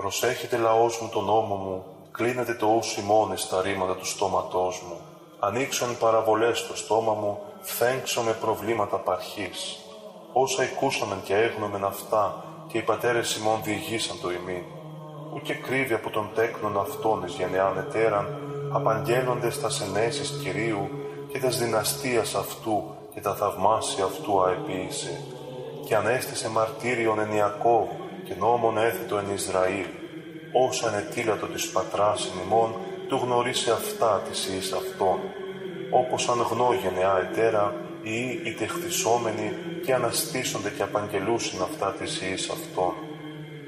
Προσέχετε λαός μου τον νόμο μου, κλείνετε το ούσι μόνε στα ρήματα του στόματός μου. Ανοίξον παραβολές στο στόμα μου, φέγξω με προβλήματα παρχής. Όσα ακούσαμεν και έγνομεν αυτά, και οι πατέρες ημών διηγήσαν το ημίν. Ούτε κρύβει από τον τέκνον αυτόν εις γενεάν ετέραν, απαγγέλλοντες τα σενέσεις Κυρίου και τας δυναστείας αυτού και τα θαυμάσια αυτού αεποίησε. Και ανέστησε μαρτύριον εν Ιακώβ και νόμον έθετο εν Ισραήλ. Όσα ανετήλατο της πατράς ημών, του γνωρίσε αυτά της ιής αυτών. Όπως αν γνώ γενεά ετέρα, ή οι τεχθισόμενοι και αναστήσονται και απαγγελούσιν αυτά της ιής αυτών.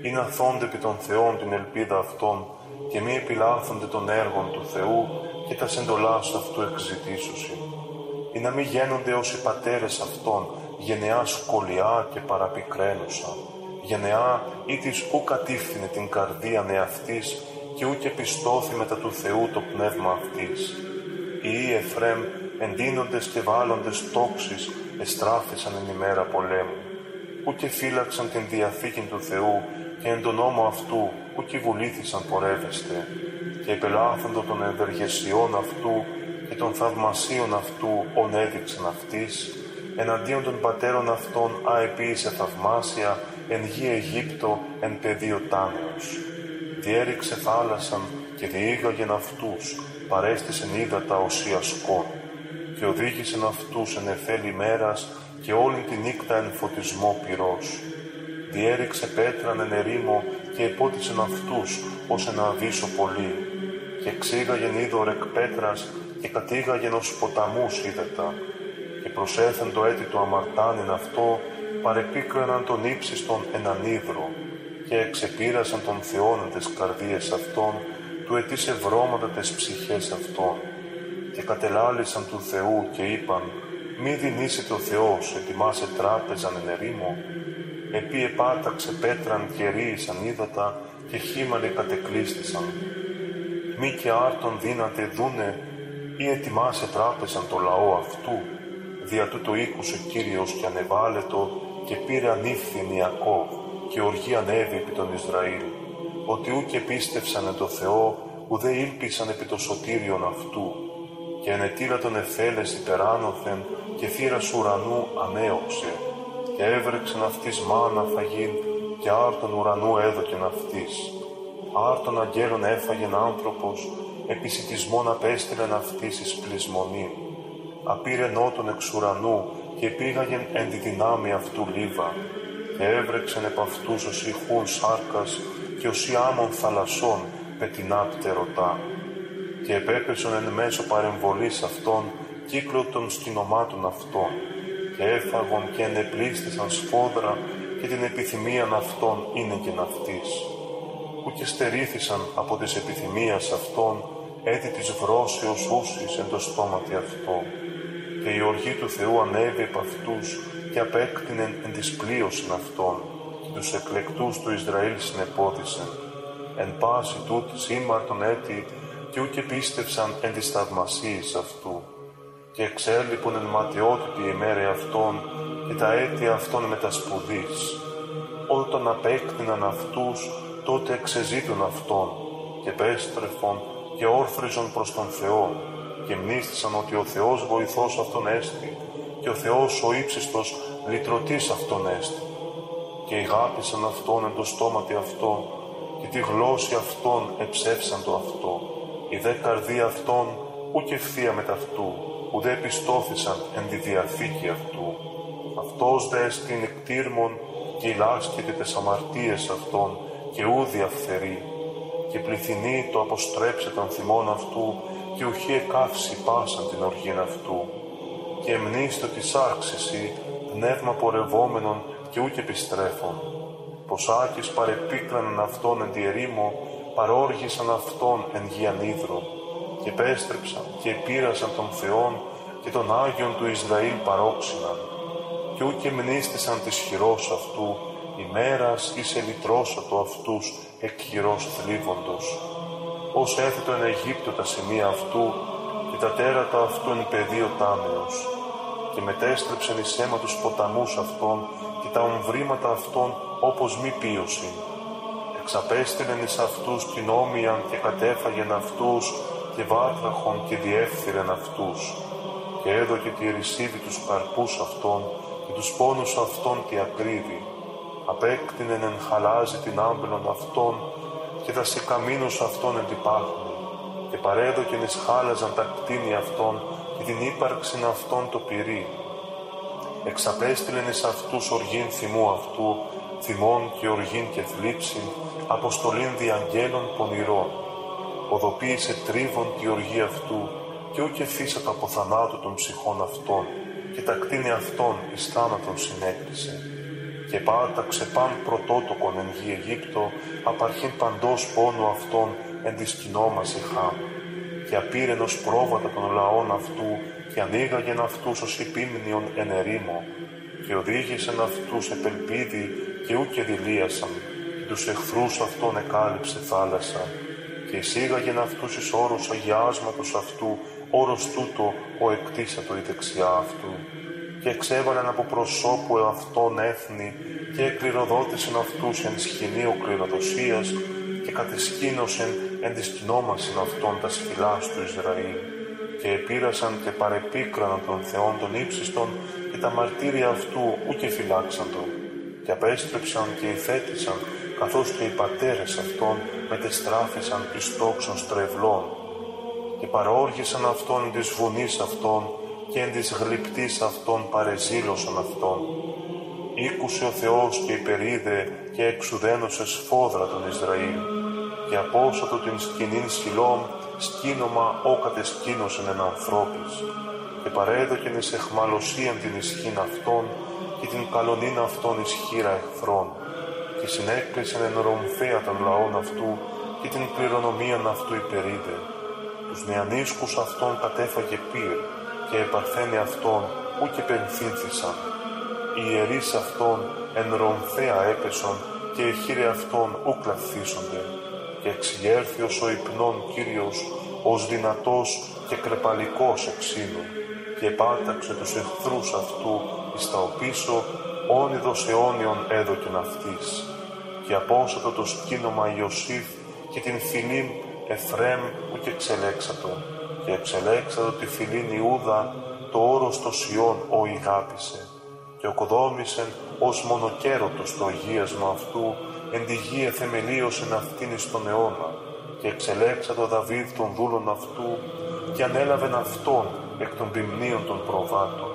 Ή να θόνται επί των Θεών την ελπίδα αυτών και μη επιλάθονται των έργων του Θεού και τας σεντολάς αυτού εξητήσουσιν. Ή να μη γένονται ως οι πατέρες αυτών γενεά σκολιά και παραπικραίνουσα, γενεά ή της ου κατήφθηνε την καρδία εαυτής και ούτε πιστώθη μετά του Θεού το πνεύμα αυτής. Οι Εφρέμ εντείνοντες και βάλλοντες τόξεις εστράφησαν εν ημέρα πολέμου. Ούτε φύλαξαν την Διαθήκη του Θεού και εν τον νόμο αυτού ούτε βουλήθησαν πορεύεστε και επελάθοντο των ευεργεσιών αυτού και των θαυμασίων αυτού ον έδειξαν αυτής, εναντίον των πατέρων αυτών αεπίησε θαυμάσια εν γη Αιγύπτο εν πεδίο τάνεως. Διέριξε θάλασσαν και διήγαγεν αυτούς, παρέστησεν ύδατα οσίας σκόν και οδήγησεν αυτούς εν εφέλη ημέρας και όλη τη νύχτα εν φωτισμό πυρός. Διέριξε πέτραν εν ερήμο και επότισεν αυτούς ως ένα αβύσο πολύ και εξήγαγεν είδωρ εκ πέτρας και κατήγαγεν ως ποταμούς είδετα και προσέθεν το έτη του αμαρτάνιν αυτό παρεπίκραναν τον ύψιστον έναν ίδρο και εξεπήρασαν τον Θεόν τες καρδίες αυτών του ετήσε βρώματα τες ψυχές αυτών και κατελάλησαν του Θεού και είπαν «Μη δινήσετε ο Θεός, ετοιμάσε τράπεζαν εν ερήμο». Επί επάταξε πέτραν και ρίησαν ύδατα και χήμαλε κατεκλείστησαν. Μη και άρτον δύνατε δούνε ή ετοιμάσε τράπεζαν το λαό αυτού. Δια τούτο ήκουσε Κύριος και ανεβάλετο και πήρε ανήφθην Ιακώβ και οργή ανέβη επί τον Ισραήλ. Ότι ούκε πίστευσαν εν το Θεό, ουδέ ήλπισαν επί το σωτήριον αυτού και ενετήλα τον εφέλες υπεράνωθεν και θύρας ουρανού ανέωξε και έβρεξεν αυτής μάνα φαγήν και άρτον ουρανού έδωκεν αυτής. Άρτον αγγέλων έφαγεν άνθρωπος, επισητισμόν απέστειλεν αυτής εις πλεισμονή. Απήρε νότον εξ ουρανού και πήγαγεν εν τη δυνάμει αυτού λίβα και έβρεξεν επ' αυτούς ως ηχούν σάρκας και ως άμμων θαλασσών πετεινά πτερωτά και επέπεσον εν μέσω παρεμβολής αυτών κύκλο των σκηνομάτων αυτών και έφαγον και ενεπλήστησαν σφόδρα και την επιθυμίαν αυτών είναι και ναυτής. Που και στερήθησαν από τις επιθυμίας αυτών έτη της βρόσεως ούσης εν το στόματι αυτό. Και η οργή του Θεού ανέβη επ' αυτούς και απέκτηνεν εν της πλοίωσιν αυτών και τους εκλεκτούς του Ισραήλ συνεπόθησεν. Εν πάση τούτ σήμαρτον έτη και ούκε πίστευσαν εν της θαυμασίας αυτού και εξέλιπον εν ματιότητη ημέρε αυτών και τα έτη αυτών μετασπουδής. Όταν απέκτηναν αυτούς, τότε εξεζήτουν αυτόν και πέστρεφον και όρθριζον προς τον Θεό και μνήστησαν ότι ο Θεός βοηθός αυτόν έστι και ο Θεός ο ύψιστος λυτρωτής αυτόν έστι και ηγάπησαν αυτόν εν το στόματι αυτό και τη γλώσση αυτών εψεύσαν το αυτό. Η δε καρδία αυτών ούκ ευθεία με ταυτού, ουδέ πιστώθησαν εν τη διαθήκη αυτού. Αυτός δε στην εκτήρμον και ηλάσκεται τες αμαρτίες αυτών και ούδη αυθερεί. Και πληθυνεί το αποστρέψε των θυμών αυτού και ουχή εκάυση πάσαν την οργήν αυτού και εμνήστο της άξιση πνεύμα πορευόμενον και ούκ επιστρέφων. Ποσάκης παρεπίκραναν αυτόν εν τη ερήμο παρόργησαν αυτόν εν γη και επέστρεψαν και επήρασαν τον Θεόν και τον Άγιον του Ισραήλ παρόξυναν και ούκε μνήστησαν της χειρός αυτού ημέρας εις ελυτρώσατο αυτούς εκ χειρός θλίβοντος ως έθετο εν Αιγύπτο τα σημεία αυτού και τα τέρατα αυτού εν πεδίο τάμεως και μετέστρεψαν εις αίμα τους ποταμούς αυτών και τα ομβρήματα αυτών όπως μη πίωση. Εξαπέστειλεν εις αυτούς την όμοιαν και κατέφαγεν αυτούς και βάτραχον και διέφθυρεν αυτούς. Και έδωκε τη ρησίδη τους καρπούς αυτών και τους πόνους αυτών τη ακρίβη. Απέκτηνεν εν χαλάζει την άμπελον αυτών και τα σικαμίνους αυτών εν και παρέδοκεν εις χάλαζαν τα κτίνη αυτών και την ύπαρξην αυτών το πυρί. Εξαπέστειλεν εις αυτούς οργήν θυμού αυτού, θυμών και οργήν και θλίψην, αποστολήν διαγγέλων πονηρών. Οδοποίησε τρίβον τη οργή αυτού και ούκε φύσατα από θανάτου των ψυχών αυτών και τα κτίνη αυτών εις θάνατον συνέκρισε. Και πάταξε παν πρωτότοκον εν γη Αιγύπτο, απαρχήν παντός πόνου αυτών εν της κοινόμαση χάμ. Και απήρενος πρόβατα των λαών αυτού και ανοίγαγεν αυτούς ως υπήμνιον εν ερήμο και οδήγησεν αυτούς επελπίδι και ούκε δηλίασαν και τους εχθρούς αυτών εκάλυψε θάλασσα και εισήγαγεν αυτούς εις όρος αγιάσματος αυτού όρος τούτο ο εκτίσατο η δεξιά αυτού και εξέβαλαν από προσώπου εαυτών έθνη και εκκληροδότησεν αυτούς εν σχοινείο κληροδοσίας και κατεσκήνωσεν εν της κοινόμασιν αυτών τα σφυλάς του Ισραήλ. Και επήρασαν και παρεπίκραναν των Θεών των ύψιστων και τα μαρτύρια αυτού ούκε φυλάξαντο και απέστρεψαν και υθέτησαν καθώς και οι πατέρες αυτών μετεστράφησαν εις τόξων στρεβλών. Και παρόργησαν αυτόν της βουνής αυτών και εν της γλυπτής αυτών παρεζήλωσαν αυτόν. Ήκουσε ο Θεός και υπερίδε και εξουδένωσες σφόδρα τον Ισραήλ. Και απόσατο την σκηνήν σιλών σκήνομα ο κατεσκήνωσεν εν ανθρώπης. Και παρέδοκεν εις εχμαλωσίαν την ισχύν αυτών και την καλονίν αυτών ισχύρα εχθρών. Και συνέκρισεν εν ρομφέα των λαών αυτού και την κληρονομίαν αυτού υπερίδε τους νεανίσκους αυτών κατέφαγε πύρ και επαρθένε αυτών και πενθύνθησαν. Οι ιερείς αυτών εν ρομφέα έπεσον και εχείρε αυτών ου κλαθίσονται. Και εξηγέρθη ως ο υπνών Κύριος ως δυνατός και κρεπαλικός εξήνου και επάταξε τους εχθρούς αυτού εις τα οπίσω όνειδος αιώνιον έδωκεν αυτής. Και απόσατο το σκήνομα Ιωσήφ και την φιλήν Εφρέμ που και εξελέξατο, και εξελέξατο τη φιλήν Ιούδα, το όρος το Σιών ο ηγάπησε, και οκοδόμησεν ως μονοκέρωτος το αγίασμα αυτού, εν τη γη εθεμελίωσεν αυτήν εις τον αιώνα, και εξελέξατο Δαβίδ των δούλων αυτού, και ανέλαβεν αυτόν εκ των ποιμνίων των προβάτων.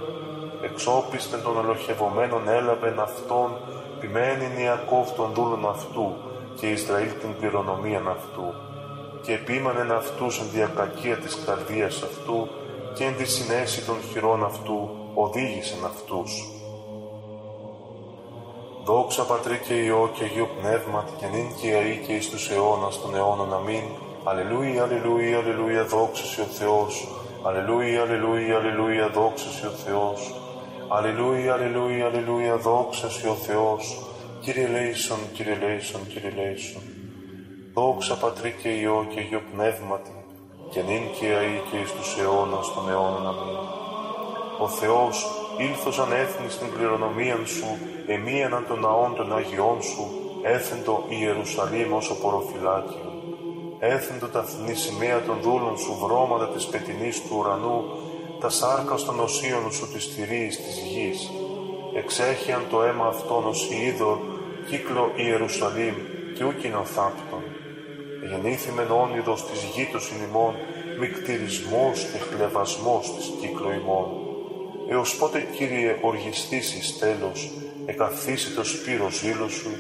Εξόπιστεν των ολοχευωμένων έλαβεν αυτόν, ποιμένην Ιακώβ των δούλων αυτού, και Ισραήλ την κληρονομίαν αυτού και επίμανεν αυτούς εν διακακία της καρδίας αυτού και εν τη συνέση των χειρών αυτού οδήγησεν αυτούς. Δόξα Πατρί και Υιό και Αγίου Πνεύματι και νυν και αεί και εις τους αιώνας των αιώνων αμήν. Αλληλούια, αλληλούια, αλληλούια, δόξας ο Θεός. Αλληλούια, αλληλούια, αλληλούια, δόξας ο Θεός. Αλληλούια, αλληλούια, αλληλούια, δόξας ο Θεός. Κύριε Λέησον, Κύριε Λέησον, Κύριε Λέησον. Δόξα Πατρί και Υιό και Υιό Πνεύματι, και νυν και αεί και εις τους αιώνας των αιώνων αμήν. Ο Θεός ήλθος ανέθνη στην κληρονομία Σου, εμίαναν των ναών των Αγιών Σου, έθεντο Ιερουσαλήμ ως οποροφυλάκιο. Έθεντο τα θνή σημαία των δούλων Σου βρώματα της πετινής του ουρανού, τα σάρκα των οσίων Σου της θηρίας της γης. Εξέχιαν το αίμα αυτόν ως είδωρ, κύκλο Ιερουσαλήμ, και ούκεινο θάπτον γεννήθημεν όνειδος της γήτος ημών, μικτηρισμός και χλεβασμός της κύκλο ημών. Έως πότε, Κύριε, οργιστήσεις τέλος, εκαθίσει το σπύρο ζήλο σου,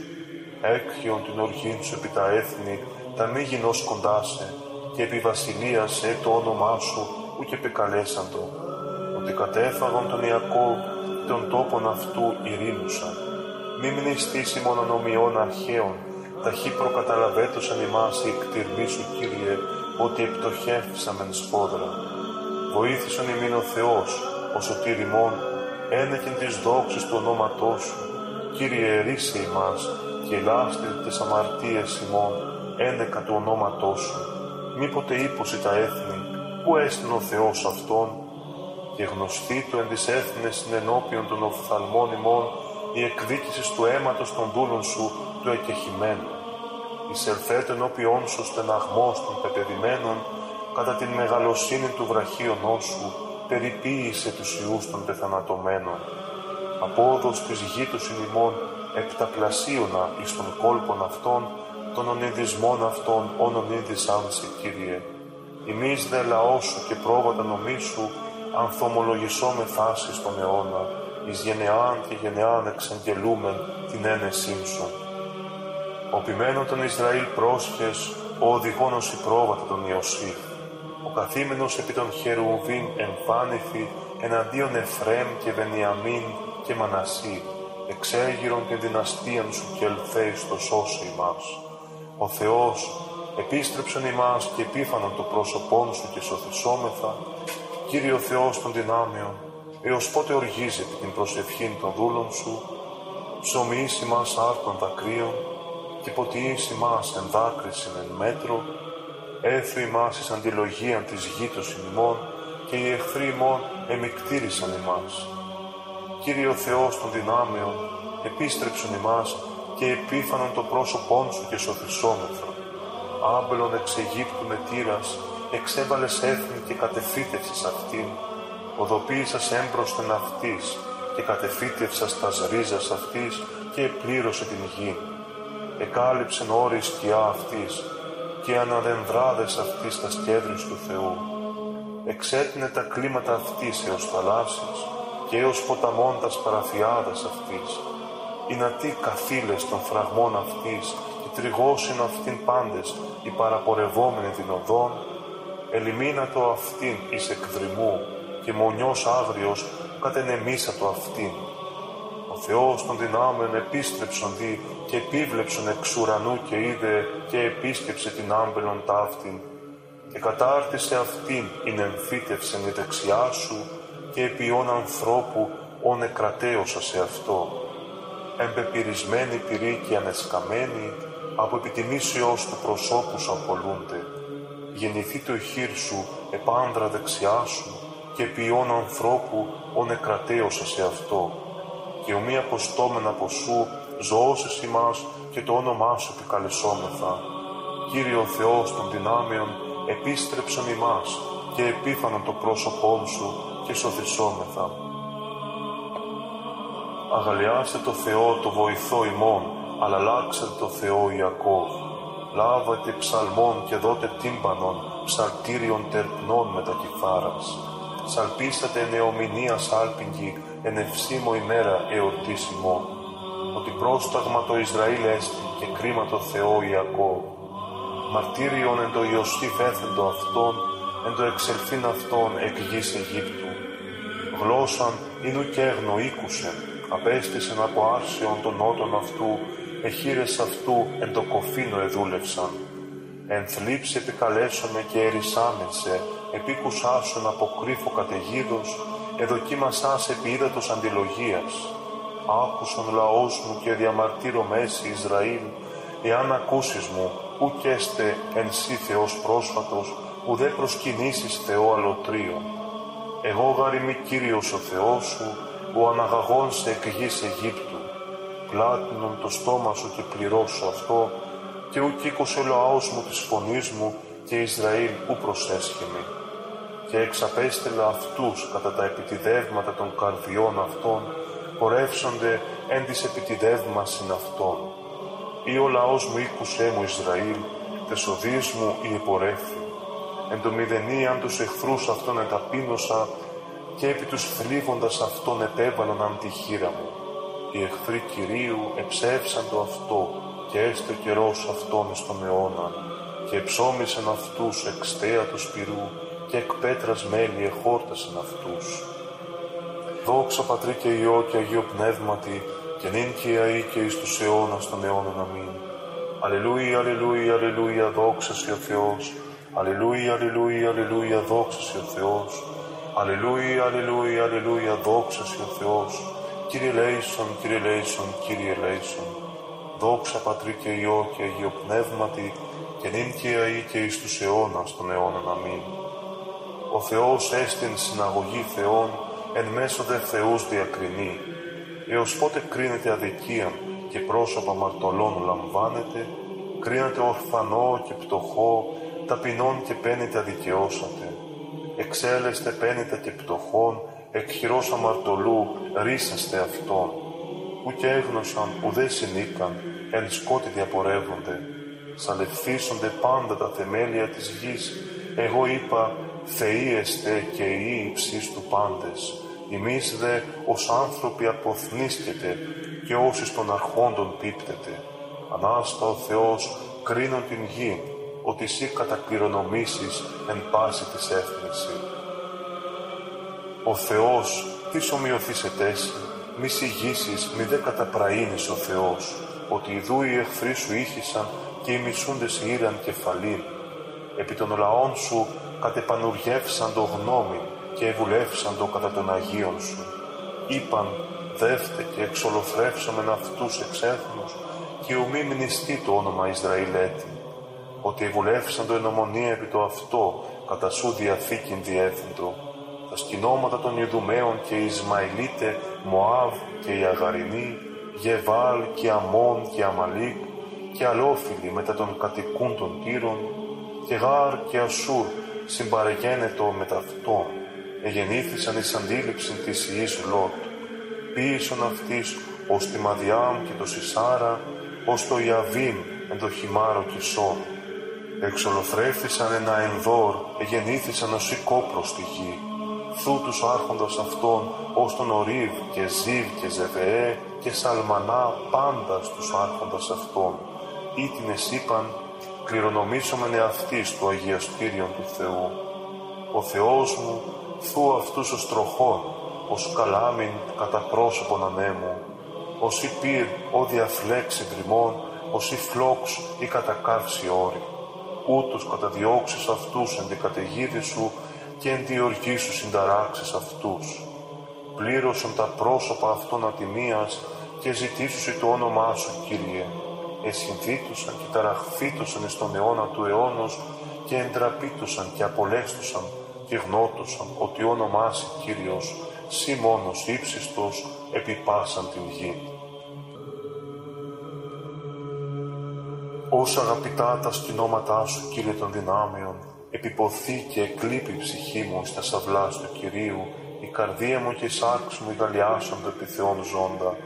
έκχιον την οργήν σου επί τα έθνη, τα μη γινός κοντάσε, και επί βασιλείας το όνομά σου, ούκ επικαλέσαντο, ότι κατέφαγον τον Ιακώβ τον τόπον αυτού ειρήνουσαν. Μη μνηστήσει στήσει νομιών αρχαίων, ταχύ προκαταλαβέτωσαν ημάς η εκτιρμή σου, Κύριε, ότι επιτοχεύσαμεν σπόδρα. Βοήθησον ημίν ο Θεός, ο σωτήρ ημών, ένεκεν της δόξης του ονόματός σου. Κύριε, ερίσε ημάς και ελάστε τις αμαρτίες ημών, ένεκα του ονόματός σου. Μήποτε ύποση τα έθνη, πού έστειν ο Θεός αυτόν, και γνωστή το εν της έθνες ενώπιον των οφθαλμών ημών, η εκδίκησης του αίματος των δούλων σου του εκεχημένου. Εισελθέτω ενώπιόν σου στεναγμός των πεπαιδημένων, κατά την μεγαλοσύνη του βραχίωνός σου, περιποίησε τους ιούς των πεθανατωμένων. Απόδος της γη του συνημών επταπλασίωνα εις των κόλπων αυτών, των ονειδισμών αυτών, όνον είδησαν σε Κύριε. Ημείς δε λαός σου και πρόβατα νομίσου, ανθομολογησό με θάση στον αιώνα, εις γενεάν και γενεάν εξαγγελούμεν την ένεσή σου. Ο ποιμένον των Ισραήλ πρόσχες, ο οδηγόνος η πρόβατα των Ιωσήφ. Ο καθήμενος επί των Χερουβίν εμφάνηθη εναντίον Εφρέμ και Βενιαμίν και Μανασί, εξέγυρον και δυναστείαν σου και ελθέει στο σώσο ημάς. Ο Θεός επίστρεψον ημάς και επίφανον το πρόσωπόν σου και σωθησόμεθα, Κύριε Θεός των δυνάμεων, έως πότε οργίζεται την προσευχήν των δούλων σου, ψωμίς ημάς άρτων δακρύων, και ποτιείς ημάς εν δάκρυσιν εν μέτρο, έθου ημάς εις αντιλογίαν της γήτος ημών, και οι εχθροί ημών εμικτήρισαν ημάς. Κύριε ο Θεός των δυνάμεων, επίστρεψον ημάς και επίφανον το πρόσωπόν σου και σωθησόμεθα. Άμπελον εξ Αιγύπτου με τύρας, εξέβαλες έθνη και κατεφύτευσες αυτήν, οδοποίησας έμπροσθεν αυτής και κατεφύτευσας τας ρίζας αυτής και επλήρωσε την γη. Εκάλυψεν όρη σκιά αυτής και αναδενδράδες αυτής τα κέντρους του Θεού. Εξέτεινε τα κλίματα αυτής έως θαλάσσης και έως ποταμώντας παραφιάδας αυτής. τι καθήλες των φραγμών αυτής και τριγώσιν αυτήν πάντες οι παραπορευόμενοι την οδόν, ελιμίνατο αυτήν εις εκδρυμού και μονιός άγριος κατενεμήσατο αυτήν. Ο Θεός των δυνάμεων επίστρεψον δι και επίβλεψον εξ ουρανού και είδε και επίσκεψε την άμπελον ταύτην και κατάρτισε αυτήν ειν εμφύτευσεν η δεξιά σου και επιών ανθρώπου όν εκρατέωσα σε αυτό. Εμπεπυρισμένη πυρή και ανεσκαμένη, από επιτιμήσεως του προσώπου σου απολούνται. Γεννηθεί το χείρ σου επάνδρα δεξιά σου και ποιόν ανθρώπου όν εκρατέωσα σε αυτό. Και ομοία αποστόμεν από σου ζωώσεις ημάς και το όνομά σου επικαλεσόμεθα. Κύριε ο Θεός των δυνάμεων, επίστρεψον ημάς και επίφανον το πρόσωπό σου και σωθησόμεθα. Αγαλιάστε το Θεό το βοηθό ημών, αλλά αλλάξετε το Θεό Ιακώβ. Λάβατε ψαλμών και δότε τύμπανον, ψαλτήριον τερπνών με τα κιθάρας. Σαλπίσατε νεομηνίας άλπιγγι, εν ευσύμω ημέρα εορτήσιμο. Ότι πρόσταγμα το Ισραήλ έστι και κρίμα το Θεό Ιακώβ. Μαρτύριον εν το Ιωσήφ έθεντο αυτόν, εν το εξελθήν αυτόν εκ γης Αιγύπτου. Γλώσσαν ίνου και ήκουσεν, απέστησεν από άρσεων των νότων αυτού, εχείρες αυτού εν το κοφίνο εδούλευσαν. Εν θλίψη επικαλέσομαι και ερισάμενσε, επίκουσάσον από κρύφο καταιγίδος, εδοκίμασάς επί ύδατος αντιλογίας. Άκουσον λαός μου και διαμαρτύρω μέση Ισραήλ, εάν ακούσεις μου, ουκ έστε εν σύ Θεός πρόσφατος, ουδέ προσκυνήσεις Θεό αλωτρίων. Εγώ γάρ είμαι Κύριος ο Θεός σου, ο αναγαγών σε εκ γης Αιγύπτου. Πλάτινον το στόμα σου και πληρώσω αυτό, και ουκ ο λαός μου της φωνής μου, και Ισραήλ ου προσέσχεμη. Και εξαπέστελα αυτούς κατά τα επιτιδεύματα των καρδιών αυτών, πορεύσονται εν της επιτιδεύμασιν αυτών. Ή ο λαός μου ήκουσέ μου Ισραήλ, τεσοδείς μου η επορεύθη εν το μηδενί αν τους εχθρούς αυτών εταπείνωσα και επί τους θλίβοντας αυτών επέβαλαν αν τη χείρα μου. Οι εχθροί Κυρίου εψεύσαν το αυτό και έστω καιρός αυτόν στον αιώνα και εψώμισαν αυτούς εξτέα του σπυρού και εκ πέτρας μέλη εχόρτασαν αυτούς. Δόξα Πατρί και Υιό και Αγίο Πνεύματι και νυν και αή και εις τους αιώνας των αιώνων αμήν. Αλληλούια, αλληλούια, αλληλούια, δόξα ο Θεός, Αλληλούια, αλληλούια, αλληλούια, δόξα ο Θεός. Αλληλούια, αλληλούια, αλληλούια, δόξα ο Θεός. Κύριε Λέησον, Κύριε Λέησον, Κύριε Λέησον. Δόξα Πατρί και Υιό και Αγίο Πνεύματι και νυν και αή και εις τους αιώνας των αιώνων. Αμήν. Ο Θεός έστειν συναγωγή Θεών, εν μέσω δε Θεούς διακρινεί. Έως πότε κρίνεται αδικίαν και πρόσωπα μαρτωλών λαμβάνεται, κρίνατε ορφανό και πτωχό, ταπεινών και πένιτα δικαιώσατε. Εξέλεστε πένιτα και πτωχών, εκ χειρός αμαρτωλού ρίσαστε αυτόν. Που και έγνωσαν, ουδέ συνήκαν, εν σκότη διαπορεύονται. Σαλευθίσονται πάντα τα θεμέλια της γης. Εγώ είπα, Θεοί εστε και οι υψής του πάντες. Εμείς δε ως άνθρωποι αποθνίσκετε και όσοι των αρχόντων πίπτετε. Ανάστα ο Θεός κρίνον την γη, ότι εσύ κατακληρονομήσεις εν πάση της έθνηση. Ο Θεός, τι ομοιωθήσετε εσύ, μη συγγύσεις, μη δε καταπραήνεις ο Θεός, ότι ιδού οι εχθροί σου ήχησαν και οι μισούντες ήραν κεφαλήν. Επί των λαών σου κατεπανουργεύσαν το γνώμη και ευουλεύσαν το κατά των Αγίων σου. Είπαν, δεύτε και εξολοθρεύσομεν αυτούς εξέθνους και ουμή μνηστεί το όνομα Ισραηλέτη, ότι ευουλεύσαν το ενομονία επί το αυτό, κατά σου διαθήκην διεύθυντο, τα σκηνώματα των Ιδουμαίων και Ισμαηλίτε, Μωάβ και οι Αγαρινοί, Γεβάλ και Αμών και Αμαλίκ και αλόφιλοι μετά των κατοικούν των Τύρων, και Γάρ και Ασούρ συμπαρεγένετο με ταυτόν, εγεννήθησαν εις αντίληψη της Ιης Λότ, πίεσον αυτής ως τη Μαδιάμ και το Σισάρα, ως το Ιαβίν εν το χυμάρο Κισόν. Εξολοθρέφθησαν ένα ενδόρ, εγεννήθησαν ως κόπρο στη γη. Θού τους άρχοντας αυτών, ως τον Ορίβ και Ζίβ και Ζεβεέ και Σαλμανά πάντα στους άρχοντας αυτών. Ήτινες είπαν, κληρονομήσομεν εαυτής του Αγιαστήριον του Θεού. Ο Θεός μου, θού αυτούς ως τροχών, ως καλάμιν κατά πρόσωπον ανέμου, ως η πυρ, ο διαφλέξη δρυμών, ως η φλόξ ή κατακάρψη όρη. Ούτως καταδιώξεις αυτούς εν καταιγίδη σου και εν διοργή σου συνταράξεις αυτούς. Πλήρωσαν τα πρόσωπα αυτών ατιμίας και ζητήσουσι το όνομά σου, Κύριε. Εσυνθήτουσαν και ταραχθήτουσαν εις τον αιώνα του αιώνος και εντραπήτουσαν και απολέστουσαν και γνώτουσαν ότι όνομά σου, Κύριος, σύ μόνος ύψιστος επιπάσαν την γη. Όσα αγαπητά τα σκηνώματά σου, Κύριε των δυνάμεων, επιποθεί και εκλείπει η ψυχή μου στα σαυλά του Κυρίου, η καρδία μου και η σάρξ μου το επί Θεόν ζώντα,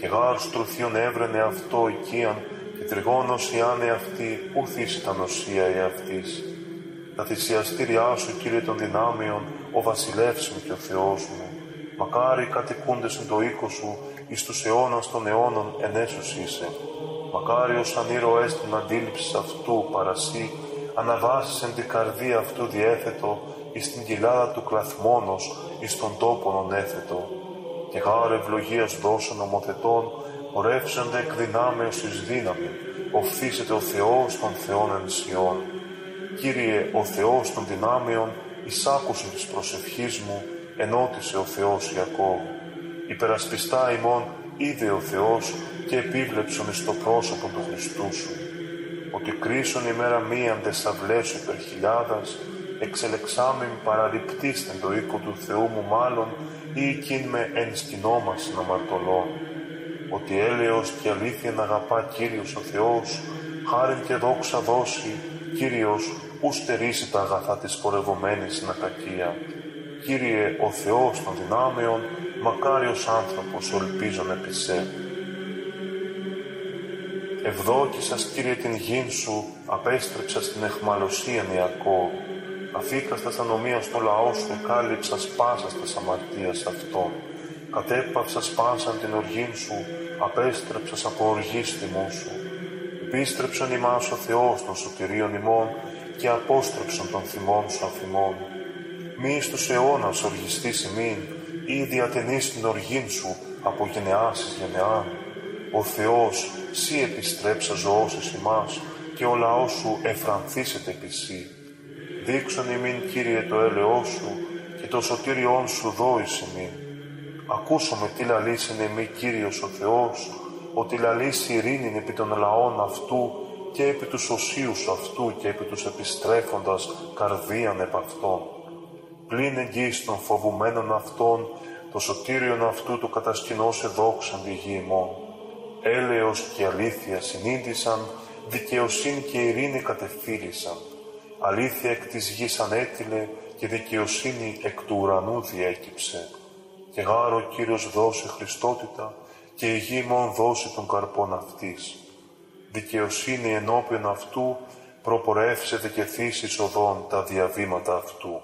και γάρ στρουθίον έβρενε αυτό οικίαν, και τριγώνος η άνε αυτή, ουθείς τα νοσία εαυτής. Τα θυσιαστήριά σου, Κύριε των δυνάμεων, ο βασιλεύς μου και ο Θεός μου, Μακάρι κατοικούντες εν το οίκο σου, εις τους αιώνας των αιώνων ενέσους είσαι. Μακάρι ως ανήρωες την αντίληψη αυτού παρασύ, αναβάσεις εν την καρδία αυτού διέθετο, εις την κοιλάδα του κλαθμόνος, εις τον τόπον ονέθετο. Και γάρε ευλογίας δώσεων ομοθετών, ορεύσονται εκ δυνάμεως εις δύναμη, οφθήσεται ο Θεός των Θεών ενσιών. Κύριε, ο Θεός των δυνάμεων, εισάκουσε της προσευχής μου, ενώτησε ο Θεός Ιακώβ. Υπερασπιστά ημών είδε ο Θεός και επίβλεψον εις το πρόσωπο του Χριστού σου. Ότι κρίσον ημέρα μίαν τεσαυλές υπερ χιλιάδας, εξελεξάμιν παραληπτήστεν το οίκο του Θεού μου μάλλον, ή εκείν με εν σκηνόμασιν αμαρτωλών. Ότι έλεος και αλήθεια να αγαπά Κύριος ο Θεός, χάριν και δόξα δώσει, Κύριος ου στερήσει τα αγαθά της πορευομένης στην ακακία Κύριε ο Θεός των δυνάμεων, μακάριος άνθρωπος ελπίζον επί σε. Ευδόκησας Κύριε την γην σου, απέστρεψα στην εχμαλωσία Ιακώβ. Αφήκαστα στα νομία στο λαό σου, κάλυψας σπάσα στα αμαρτίας αυτών. Κατέπαυσα σπάσαν την οργήν σου, απέστρεψας από οργή μου σου. Επίστρεψαν ημάς ο Θεός των σωτηρίων ημών και απόστρεψαν των θυμών σου αφημών μη εις τους αιώνας οργιστής ημίν, ή διατενείς την οργήν σου από γενεάς εις γενεάν. Ο Θεός, σύ επιστρέψα ζωώσεις ημάς, και ο λαός σου εφρανθήσεται επί σύ. Δείξον ημίν, Κύριε, το έλεός σου, και το σωτήριόν σου δόης ημίν. Ακούσαμε τι λαλήσεν εμεί, Κύριος ο Θεός, ότι λαλήσει ειρήνην επί των λαών αυτού και επί τους οσίους αυτού και επί τους επιστρέφοντας καρδίαν επ' αυτών πλην εγγύης των φοβουμένων αυτών, το σωτήριον αυτού του κατασκηνώσε δόξαν τη γη ημών. Έλεος και αλήθεια συνήντησαν δικαιοσύνη και ειρήνη κατεφύλισαν. Αλήθεια εκ της γης ανέτειλε και δικαιοσύνη εκ του ουρανού διέκυψε. Και γάρο Κύριος δώσει Χριστότητα και η γη μόν δώσει τον καρπόν αυτής. Δικαιοσύνη ενώπιον αυτού προπορεύσεται και θύσεις οδόν τα διαβήματα αυτού.